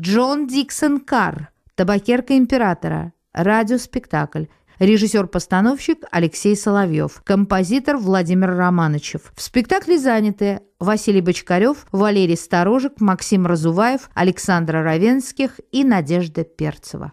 Джон Диксон Карр, табакерка императора, радиоспектакль. Режиссер-постановщик Алексей Соловьев. Композитор Владимир Романычев. В спектакле заняты Василий Бочкарев, Валерий Сторожек, Максим Разуваев, Александра Равенских и Надежда Перцева.